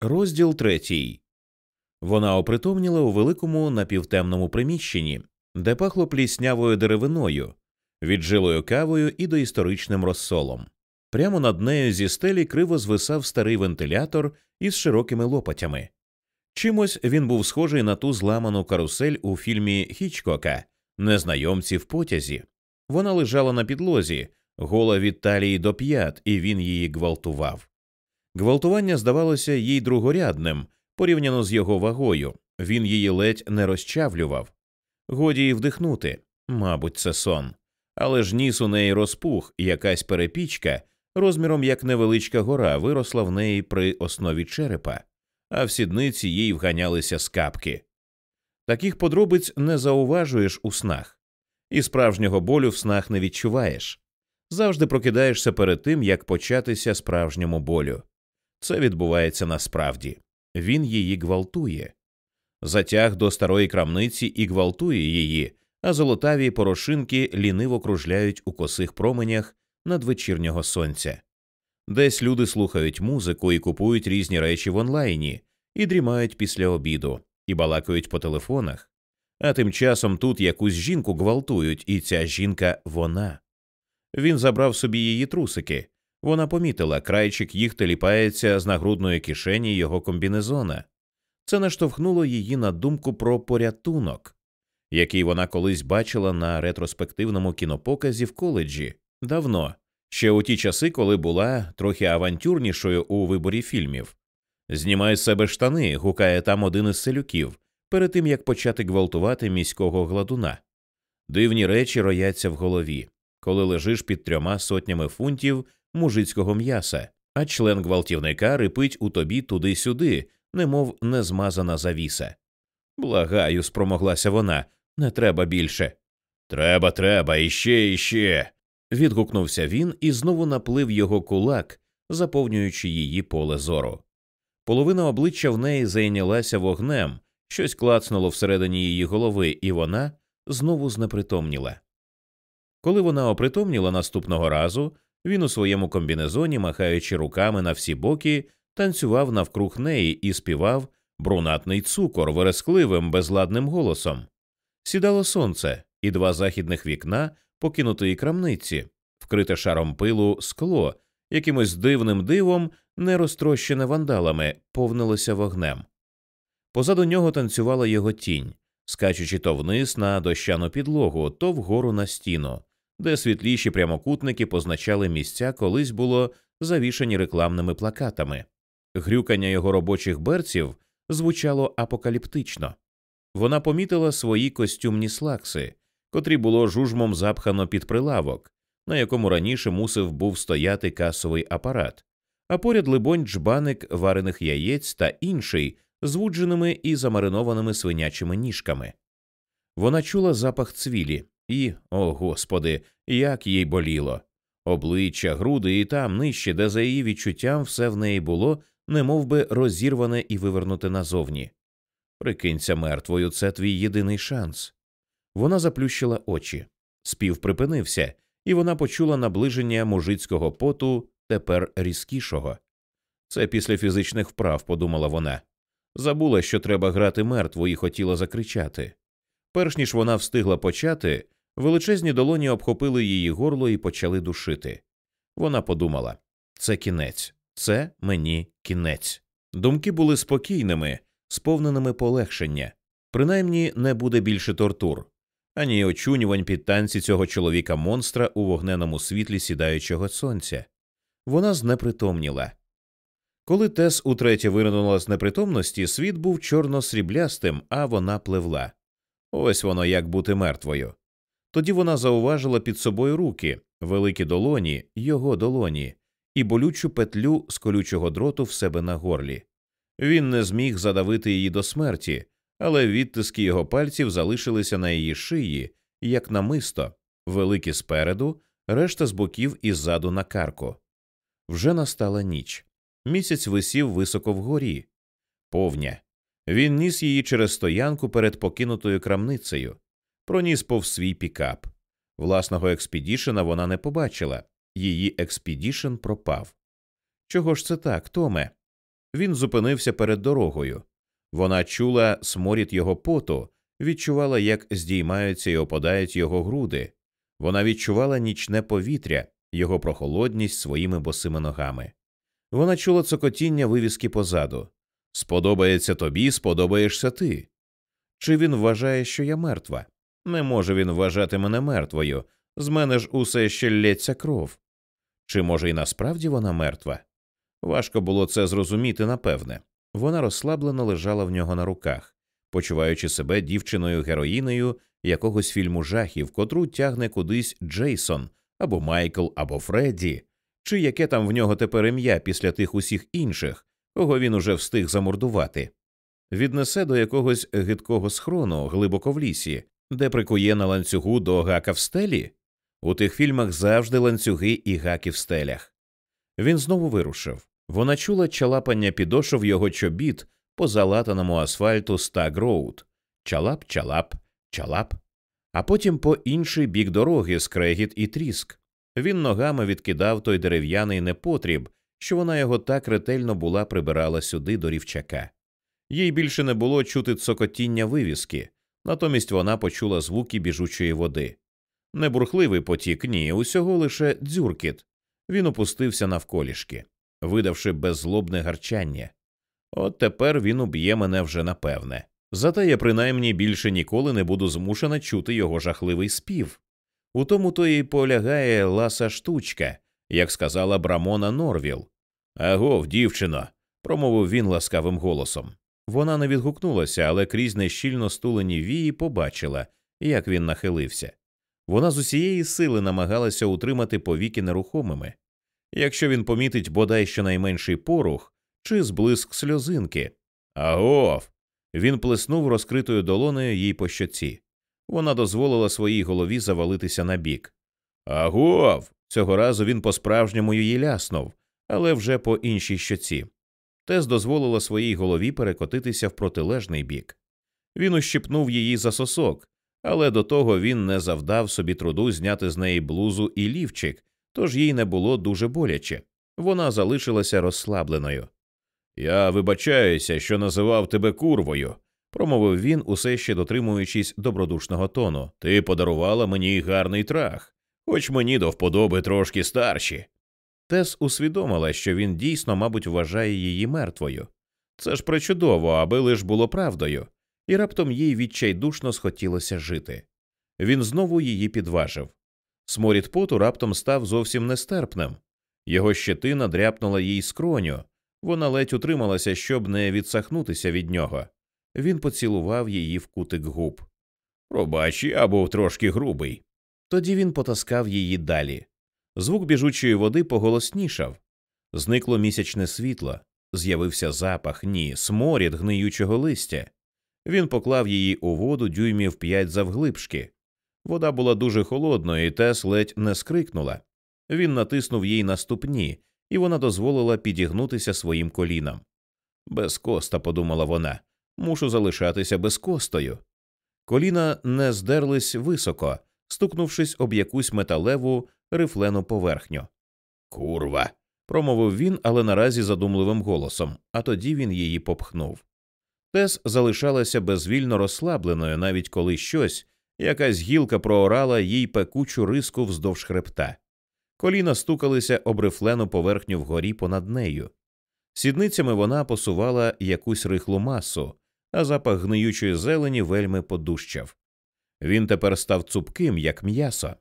Розділ третій. Вона опритомніла у великому напівтемному приміщенні, де пахло пліснявою деревиною, віджилою кавою і доісторичним розсолом. Прямо над нею зі стелі криво звисав старий вентилятор із широкими лопатями. Чимось він був схожий на ту зламану карусель у фільмі Хічкока Незнайомці в потязі. Вона лежала на підлозі, гола від талії до п'ят, і він її гвалтував. Гвалтування здавалося їй другорядним, порівняно з його вагою, він її ледь не розчавлював. Годі й вдихнути, мабуть, це сон. Але ж ніс у неї розпух, якась перепічка, розміром як невеличка гора, виросла в неї при основі черепа, а в сідниці їй вганялися скапки. Таких подробиць не зауважуєш у снах, і справжнього болю в снах не відчуваєш. Завжди прокидаєшся перед тим, як початися справжньому болю. Це відбувається насправді. Він її гвалтує. Затяг до старої крамниці і гвалтує її, а золотаві порошинки ліниво кружляють у косих променях надвечірнього сонця. Десь люди слухають музику і купують різні речі в онлайні, і дрімають після обіду, і балакають по телефонах. А тим часом тут якусь жінку гвалтують, і ця жінка вона. Він забрав собі її трусики. Вона помітила, крайчик їх теліпається з нагрудної кишені його комбінезона. Це наштовхнуло її на думку про порятунок, який вона колись бачила на ретроспективному кінопоказі в коледжі давно, ще у ті часи, коли була трохи авантюрнішою у виборі фільмів. Знімай з себе штани, гукає там один із селюків, перед тим як почати гвалтувати міського гладуна. Дивні речі рояться в голові, коли лежиш під трьома сотнями фунтів мужицького м'яса, а член гвалтівника рипить у тобі туди-сюди, немов незмазана завіса. Благаю, спромоглася вона, не треба більше. Треба, треба, іще, іще. відгукнувся він і знову наплив його кулак, заповнюючи її поле зору. Половина обличчя в неї зайнялася вогнем, щось клацнуло всередині її голови, і вона знову знепритомніла. Коли вона опритомніла наступного разу, він у своєму комбінезоні, махаючи руками на всі боки, танцював навкруг неї і співав брунатний цукор верескливим, безладним голосом. Сідало сонце, і два західних вікна покинутої крамниці, вкрите шаром пилу скло, якимось дивним дивом, не розтрощене вандалами, повнилося вогнем. Позаду нього танцювала його тінь, скачучи то вниз на дощану підлогу, то вгору на стіну, де світліші прямокутники позначали місця, колись було завішані рекламними плакатами. Грюкання його робочих берців звучало апокаліптично. Вона помітила свої костюмні слакси, котрі було жужмом запхано під прилавок, на якому раніше мусив був стояти касовий апарат, а поряд, либонь, джбаник варених яєць та інший звудженими і замаринованими свинячими ніжками. Вона чула запах цвілі, і, о господи, як їй боліло. Обличчя, груди і там нижче, де за її відчуттям все в неї було, немов би розірване і вивернуте назовні. Прикинься мертвою, це твій єдиний шанс. Вона заплющила очі. Спів припинився, і вона почула наближення мужицького поту тепер різкішого. Це після фізичних вправ, подумала вона. Забула, що треба грати мертву, і хотіла закричати. Перш ніж вона встигла почати, величезні долоні обхопили її горло і почали душити. Вона подумала це кінець, це мені кінець. Думки були спокійними, сповненими полегшення. Принаймні не буде більше тортур, ані очунювань під танці цього чоловіка монстра у вогненому світлі сідаючого сонця. Вона знепритомніла. Коли Тес утретє виринула з непритомності, світ був чорно сріблястим, а вона пливла. Ось воно як бути мертвою. Тоді вона зауважила під собою руки, великі долоні, його долоні, і болючу петлю з колючого дроту в себе на горлі. Він не зміг задавити її до смерті, але відтиски його пальців залишилися на її шиї, як намисто, великі спереду, решта з боків і ззаду на карку. Вже настала ніч. Місяць висів високо вгорі, повня. Він ніс її через стоянку перед покинутою крамницею, проніс повз свій пікап. Власного експедішена вона не побачила, її експедішн пропав. Чого ж це так, Томе? Він зупинився перед дорогою. Вона чула сморід його поту, відчувала, як здіймаються і опадають його груди. Вона відчувала нічне повітря, його прохолодність своїми босими ногами. Вона чула цокотіння вивіски позаду. Сподобається тобі, сподобаєшся ти. Чи він вважає, що я мертва? Не може він вважати мене мертвою. З мене ж усе ще лється кров. Чи може і насправді вона мертва? Важко було це зрозуміти напевне. Вона розслаблено лежала в нього на руках, почуваючи себе дівчиною героїнею якогось фільму жахів, котру тягне кудись Джейсон або Майкл, або Фредді, чи яке там в нього тепер ім'я після тих усіх інших, кого він уже встиг замордувати. Віднесе до якогось гидкого схрону глибоко в лісі, де прикує на ланцюгу до гака в стелі. У тих фільмах завжди ланцюги і гаки в стелях. Він знову вирушив. Вона чула чалапання підошов його чобіт по залатаному асфальту Стаг-Роуд. Чалап, чалап, чалап. А потім по інший бік дороги скрегіт і тріск. Він ногами відкидав той дерев'яний непотріб, що вона його так ретельно була прибирала сюди до рівчака. Їй більше не було чути цокотіння вивіски, натомість вона почула звуки біжучої води. Не бурхливий потік, ні, усього лише дзюркіт. Він опустився навколішки, видавши беззлобне гарчання. От тепер він уб'є мене вже напевне. Зате я принаймні більше ніколи не буду змушена чути його жахливий спів. У тому то і полягає ласа штучка, як сказала Брамона Норвіл. Агов, дівчино, промовив він ласкавим голосом. Вона не відгукнулася, але крізь нещільно стулені вії побачила, як він нахилився. Вона з усієї сили намагалася утримати повіки нерухомими. Якщо він помітить бодай щонайменший порух чи зблиск сльозинки. Агов. Він плеснув розкритою долонею їй по щоці. Вона дозволила своїй голові завалитися на бік. Агов. Цього разу він по справжньому її ляснув, але вже по іншій щоці. Тес дозволила своїй голові перекотитися в протилежний бік. Він ущипнув її за сосок, але до того він не завдав собі труду зняти з неї блузу і лівчик, тож їй не було дуже боляче. Вона залишилася розслабленою. Я вибачаюся, що називав тебе курвою, промовив він, усе ще дотримуючись добродушного тону. Ти подарувала мені гарний трах, хоч мені до вподоби трошки старші. Тес усвідомила, що він дійсно, мабуть, вважає її мертвою. Це ж причудово, аби лиш було правдою, і раптом їй відчайдушно схотілося жити. Він знову її підважив. Сморід поту раптом став зовсім нестерпним. Його щетина дряпнула їй скроню, вона ледь утрималася, щоб не відсахнутися від нього. Він поцілував її в кутик губ. Пробач, я був трошки грубий. Тоді він потаскав її далі. Звук біжучої води поголоснішав. Зникло місячне світло, з'явився запах, ні, сморід гниючого листя. Він поклав її у воду дюймів п'ять завглибшки. Вода була дуже холодною, і Тес ледь не скрикнула. Він натиснув їй на ступні, і вона дозволила підігнутися своїм колінам. Без коста, подумала вона, мушу залишатися безкостою. Коліна не здерлись високо, стукнувшись об якусь металеву рифлену поверхню. Курва. промовив він, але наразі задумливим голосом, а тоді він її попхнув. Тес залишалася безвільно розслабленою, навіть коли щось, якась гілка проорала їй пекучу риску вздовж хребта. Коліна стукалися об рифлену поверхню вгорі понад нею. Сідницями вона посувала якусь рихлу масу, а запах гниючої зелені вельми подущав. Він тепер став цупким, як м'ясо.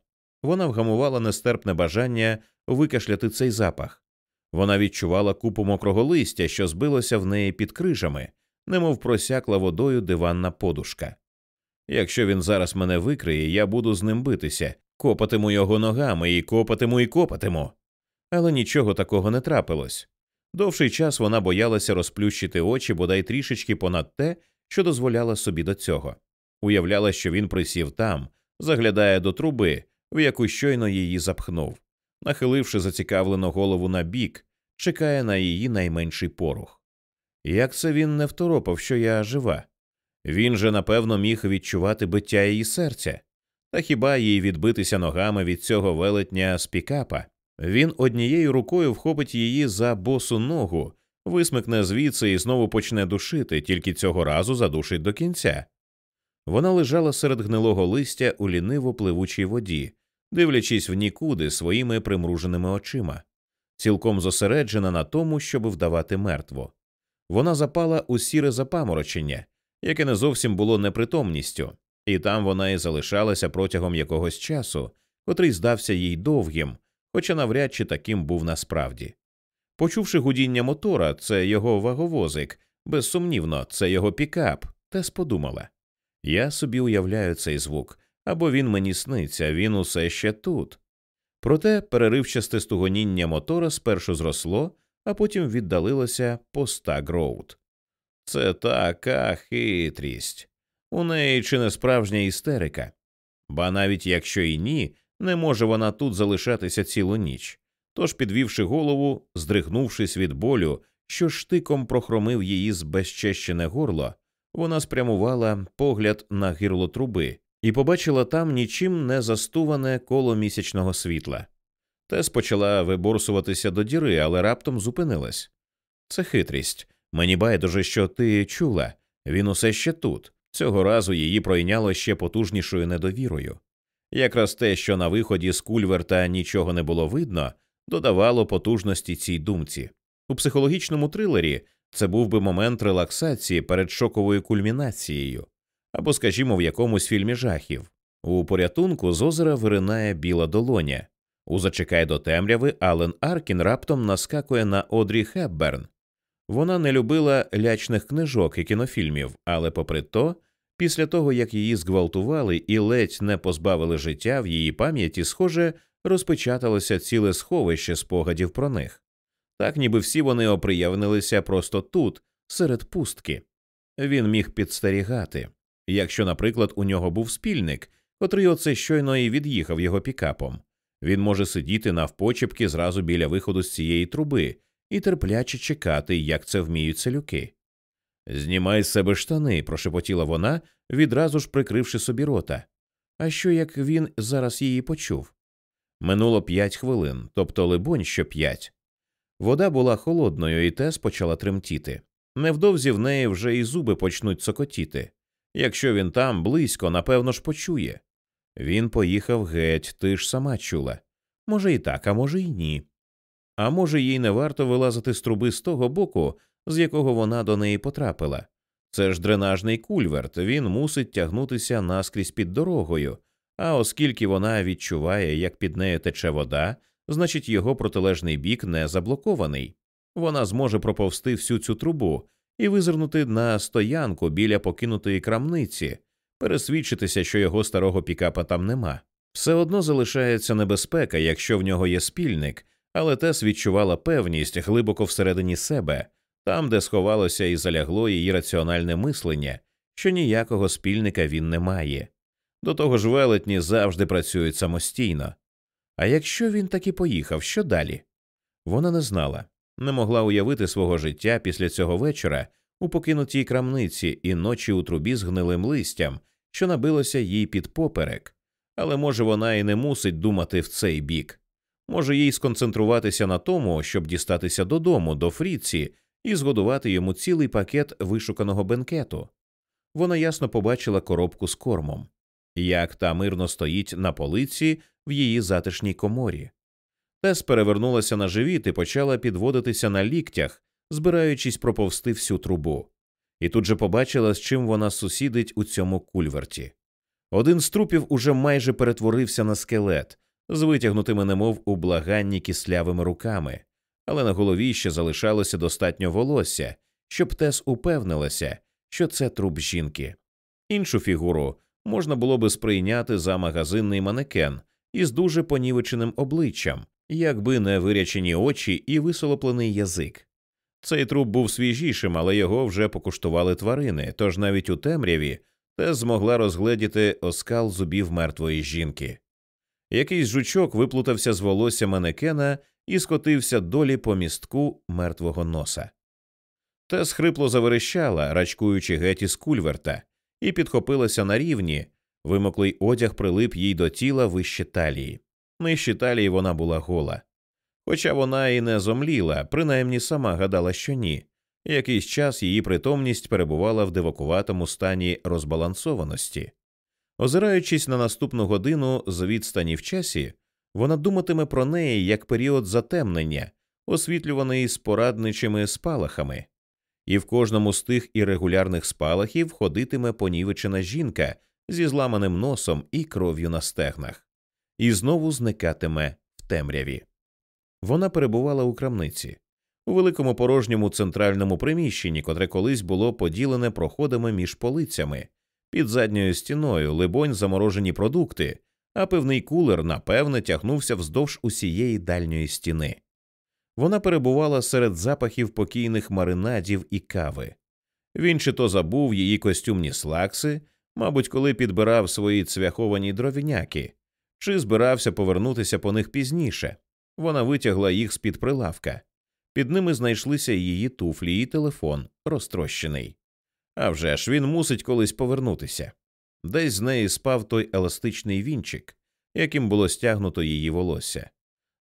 Вона вгамувала нестерпне бажання викашляти цей запах. Вона відчувала купу мокрого листя, що збилося в неї під крижами, немов просякла водою диванна подушка. Якщо він зараз мене викриє, я буду з ним битися, копатиму його ногами і копатиму і копатиму. Але нічого такого не трапилось. Довший час вона боялася розплющити очі бодай трішечки понад те, що дозволяла собі до цього. Уявляла, що він присів там, заглядає до труби, в яку щойно її запхнув, нахиливши зацікавлену голову на бік, чекає на її найменший порух. Як це він не второпав, що я жива? Він же напевно міг відчувати биття її серця, та хіба їй відбитися ногами від цього велетня з пікапа? Він однією рукою вхопить її за босу ногу, висмикне звідси і знову почне душити, тільки цього разу задушить до кінця. Вона лежала серед гнилого листя у ліниво пливучій воді, дивлячись в нікуди своїми примруженими очима, цілком зосереджена на тому, щоб вдавати мертво. Вона запала у сіре запаморочення, яке не зовсім було непритомністю, і там вона і залишалася протягом якогось часу, котрий здався їй довгим, хоча навряд чи таким був насправді. Почувши гудіння мотора, це його ваговозик, безсумнівно, це його пікап, Тес подумала. Я собі уявляю цей звук, або він мені сниться, він усе ще тут. Проте переривчасте стугоніння мотора спершу зросло, а потім віддалилося по стаг роуд. Це така хитрість. У неї чи не справжня істерика. Ба навіть якщо і ні, не може вона тут залишатися цілу ніч. Тож, підвівши голову, здригнувшись від болю, що штиком прохромив її збезчещене горло, вона спрямувала погляд на гірло труби і побачила там нічим не застуване коло місячного світла. Тес почала виборсуватися до діри, але раптом зупинилась. Це хитрість. Мені байдуже, що ти чула. Він усе ще тут. Цього разу її пройняло ще потужнішою недовірою. Якраз те, що на виході з кульверта нічого не було видно, додавало потужності цій думці. У психологічному трилері це був би момент релаксації перед шоковою кульмінацією, або, скажімо, в якомусь фільмі жахів. У порятунку з озера виринає біла долоня. У зачекай до темряви Ален Аркін раптом наскакує на Одрі Хепберн. Вона не любила лячних книжок і кінофільмів, але, попри то, після того як її зґвалтували і ледь не позбавили життя в її пам'яті, схоже, розпечаталося ціле сховище спогадів про них. Так ніби всі вони оприявнилися просто тут, серед пустки. Він міг підстерігати. Якщо, наприклад, у нього був спільник, котрий оце щойно і від'їхав його пікапом, він може сидіти навпочепки зразу біля виходу з цієї труби і терпляче чекати, як це вміють селюки. Знімай з себе штани, прошепотіла вона, відразу ж прикривши собі рота. А що як він зараз її почув? Минуло п'ять хвилин, тобто, либонь, що п'ять. Вода була холодною, і Тес почала тремтіти. Невдовзі в неї вже і зуби почнуть сокотіти. Якщо він там близько, напевно ж почує. Він поїхав геть, ти ж сама чула. Може, і так, а може, і ні. А може, їй не варто вилазити з труби з того боку, з якого вона до неї потрапила. Це ж дренажний кульверт, він мусить тягнутися наскрізь під дорогою, а оскільки вона відчуває, як під нею тече вода, значить його протилежний бік не заблокований. Вона зможе проповсти всю цю трубу і визирнути на стоянку біля покинутої крамниці, пересвідчитися, що його старого пікапа там нема. Все одно залишається небезпека, якщо в нього є спільник, але Тес відчувала певність глибоко всередині себе, там, де сховалося і залягло її раціональне мислення, що ніякого спільника він не має. До того ж, велетні завжди працюють самостійно. А якщо він таки поїхав, що далі? Вона не знала, не могла уявити свого життя після цього вечора у покинутій крамниці і ночі у трубі з гнилим листям, що набилося їй під поперек, але може вона і не мусить думати в цей бік. Може їй сконцентруватися на тому, щоб дістатися додому, до Фріці, і згодувати йому цілий пакет вишуканого бенкету. Вона ясно побачила коробку з кормом, як та мирно стоїть на полиці в її затишній коморі. Тес перевернулася на живіт і почала підводитися на ліктях, збираючись проповсти всю трубу, і тут же побачила, з чим вона сусідить у цьому кульверті. Один з трупів уже майже перетворився на скелет, з витягнутими, немов у благанні кислявими руками, але на голові ще залишалося достатньо волосся, щоб Тес упевнилася, що це труп жінки. Іншу фігуру можна було би сприйняти за магазинний манекен із дуже понівеченим обличчям, якби не вирячені очі і висолоплений язик. Цей труп був свіжішим, але його вже покуштували тварини, тож навіть у темряві Тес змогла розгледіти оскал зубів мертвої жінки. Якийсь жучок виплутався з волосся манекена і скотився долі по містку мертвого носа. Тес хрипло заверещала, рачкуючи геть із кульверта, і підхопилася на рівні, вимоклий одяг прилип їй до тіла вище талії. Нижче талії вона була гола. Хоча вона і не зомліла, принаймні сама гадала, що ні. Якийсь час її притомність перебувала в дивакуватому стані розбалансованості. Озираючись на наступну годину з відстані в часі, вона думатиме про неї як період затемнення, освітлюваний спорадничими спалахами, і в кожному з тих ірегулярних спалахів ходитиме понівечена жінка зі зламаним носом і кров'ю на стегнах, і знову зникатиме в темряві. Вона перебувала у крамниці, у великому порожньому центральному приміщенні, котре колись було поділене проходами між полицями, під задньою стіною, либонь, заморожені продукти, а певний кулер, напевне, тягнувся вздовж усієї дальньої стіни. Вона перебувала серед запахів покійних маринадів і кави. Він чи то забув її костюмні слакси, мабуть, коли підбирав свої цвяховані дровіняки, чи збирався повернутися по них пізніше. Вона витягла їх з під прилавка. Під ними знайшлися її туфлі і телефон, розтрощений. А вже ж він мусить колись повернутися. Десь з неї спав той еластичний вінчик, яким було стягнуто її волосся.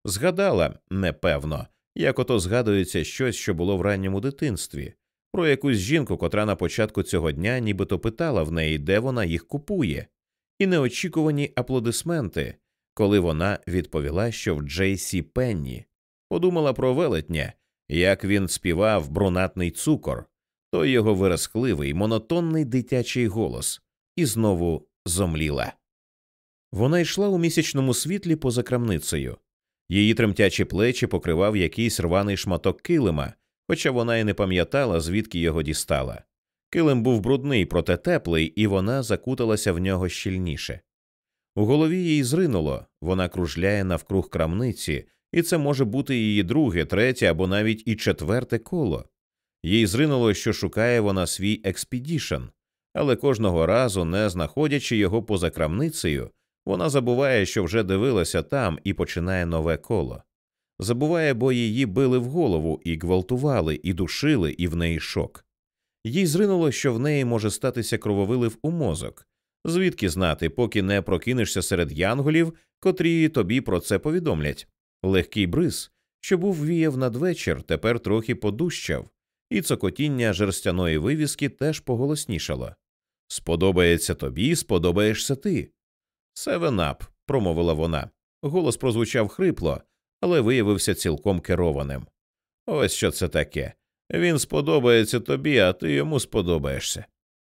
Згадала, непевно, як ото згадується щось, що було в ранньому дитинстві, про якусь жінку, котра на початку цього дня нібито питала в неї, де вона їх купує, і неочікувані аплодисменти, коли вона відповіла, що в Джейсі Пенні, подумала про велетня, як він співав брунатний цукор, той його виразкливий, монотонний дитячий голос, і знову зомліла. Вона йшла у місячному світлі поза крамницею. Її тремтячі плечі покривав якийсь рваний шматок килима, хоча вона й не пам'ятала, звідки його дістала. Килим був брудний, проте теплий, і вона закуталася в нього щільніше. У голові їй зринуло, вона кружляє навкруг крамниці, і це може бути її друге, третє або навіть і четверте коло. Їй зринуло, що шукає вона свій експедішн, але кожного разу, не знаходячи його поза крамницею, вона забуває, що вже дивилася там і починає нове коло. Забуває, бо її били в голову і гвалтували, і душили, і в неї шок. Їй зринуло, що в неї може статися крововилив у мозок, звідки знати, поки не прокинешся серед янголів, котрі тобі про це повідомлять. Легкий бриз, що був віяв надвечір, тепер трохи подущав, і цокотіння жерстяної вивіски теж поголоснішало. Сподобається тобі, сподобаєшся ти. Севенап, промовила вона. Голос прозвучав хрипло, але виявився цілком керованим. Ось що це таке. Він сподобається тобі, а ти йому сподобаєшся.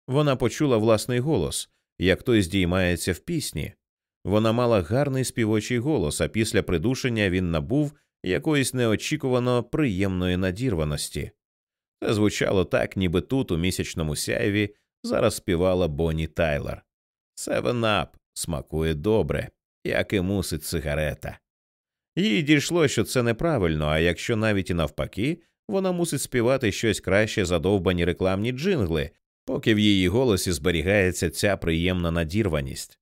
Вона почула власний голос, як той здіймається в пісні. Вона мала гарний співочий голос, а після придушення він набув якоїсь неочікувано приємної надірваності. Це звучало так, ніби тут, у місячному сяйві, зараз співала Бонні Тайлер. Севен ап смакує добре, як і мусить сигарета. Їй дійшло, що це неправильно, а якщо навіть і навпаки, вона мусить співати щось краще за довбані рекламні джингли, поки в її голосі зберігається ця приємна надірваність.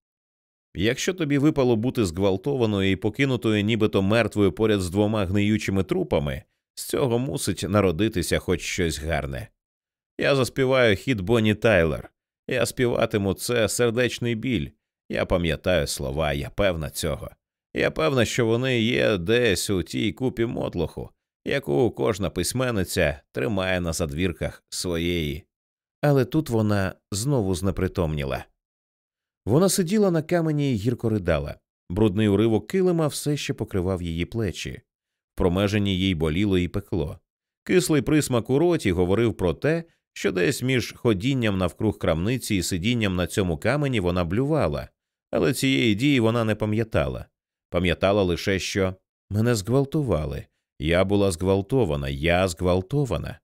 Якщо тобі випало бути зґвалтованою і покинутою нібито мертвою поряд з двома гниючими трупами, з цього мусить народитися хоч щось гарне. Я заспіваю хіт Бонні Тайлер, я співатиму це сердечний біль. Я пам'ятаю слова, я певна цього. Я певна, що вони є десь у тій купі мотлоху, яку кожна письменниця тримає на задвірках своєї. Але тут вона знову знепритомніла. Вона сиділа на камені і гірко ридала. Брудний уривок килима все ще покривав її плечі. В їй боліло і пекло. Кислий присмак у роті говорив про те, що десь між ходінням навкруг крамниці і сидінням на цьому камені вона блювала, але цієї дії вона не пам'ятала. Пам'ятала лише, що мене зґвалтували. Я була зґвалтована, я зґвалтована.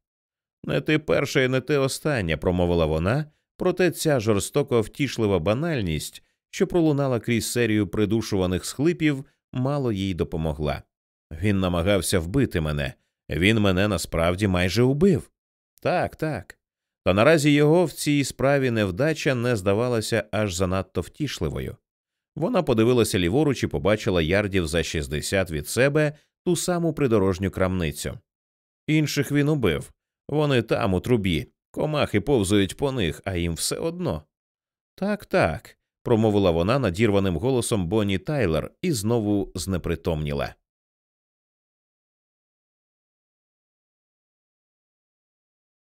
Не ти перша і не ти остання, промовила вона, проте ця жорстоко втішлива банальність, що пролунала крізь серію придушуваних схлипів, мало їй допомогла. Він намагався вбити мене, він мене насправді майже убив. Так, так. Та наразі його в цій справі невдача не здавалася аж занадто втішливою. Вона подивилася ліворуч і побачила ярдів за 60 від себе ту саму придорожню крамницю. Інших він убив. Вони там, у трубі, комахи повзують по них, а їм все одно. Так, так, промовила вона надірваним голосом Бонні Тайлер і знову знепритомніла.